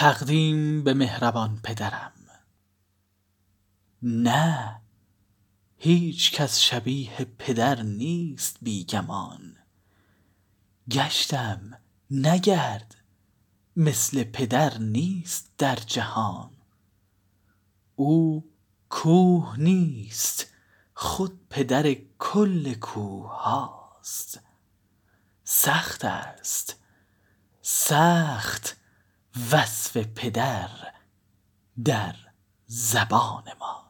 تقدیم به مهربان پدرم. نه هیچ کس شبیه پدر نیست بی گمان. گشتم نگرد مثل پدر نیست در جهان. او کوه نیست خود پدر کل کوه هاست. سخت است سخت. وصف پدر در زبان ماست